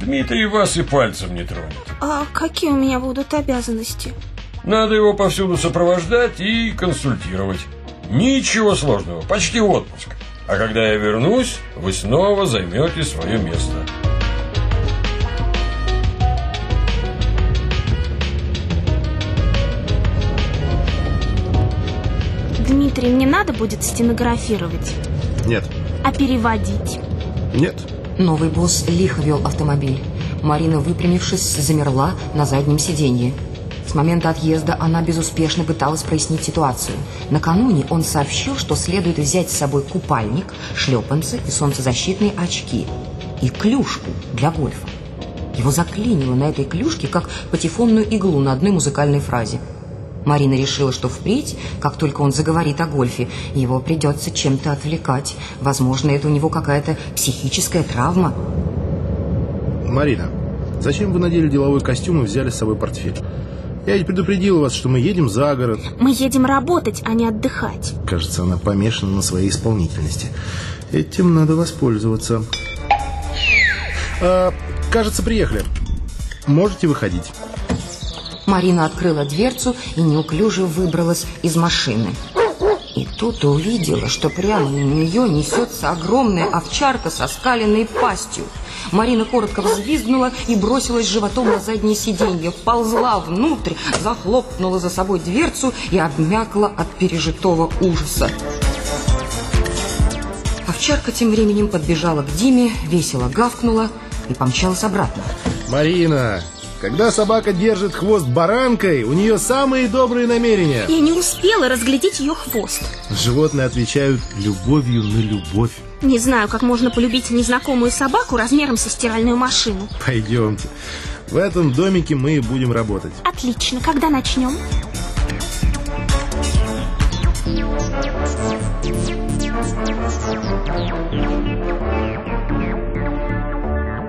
Дмитрий вас и пальцем не тронет. А какие у меня будут обязанности? Надо его повсюду сопровождать и консультировать. Ничего сложного, почти отпуск. А когда я вернусь, вы снова займете свое место. Дмитрий, мне надо будет стенографировать. Нет. А переводить? Нет. Новый босс лихо вел автомобиль. Марина, выпрямившись, замерла на заднем сиденье. С момента отъезда она безуспешно пыталась прояснить ситуацию. Накануне он сообщил, что следует взять с собой купальник, шлепанцы и солнцезащитные очки. И клюшку для гольфа. Его заклинило на этой клюшке, как патефонную иглу на одной музыкальной фразе. Марина решила, что впредь, как только он заговорит о гольфе, его придется чем-то отвлекать. Возможно, это у него какая-то психическая травма. Марина, зачем вы надели деловой костюм и взяли с собой портфель? Я ведь предупредил вас, что мы едем за город. Мы едем работать, а не отдыхать. Кажется, она помешана на своей исполнительности. Этим надо воспользоваться. А, кажется, приехали. Можете выходить. Марина открыла дверцу и неуклюже выбралась из машины. И тут увидела, что прямо на нее несется огромная овчарка со скаленной пастью. Марина коротко взвизгнула и бросилась животом на заднее сиденье, вползла внутрь, захлопнула за собой дверцу и обмякла от пережитого ужаса. Овчарка тем временем подбежала к Диме, весело гавкнула и помчалась обратно. Марина, когда собака держит хвост баранкой, у нее самые добрые намерения. Я не успела разглядеть ее хвост. Животные отвечают любовью на любовь. Не знаю, как можно полюбить незнакомую собаку размером со стиральную машину. Пойдемте. В этом домике мы и будем работать. Отлично. Когда начнем?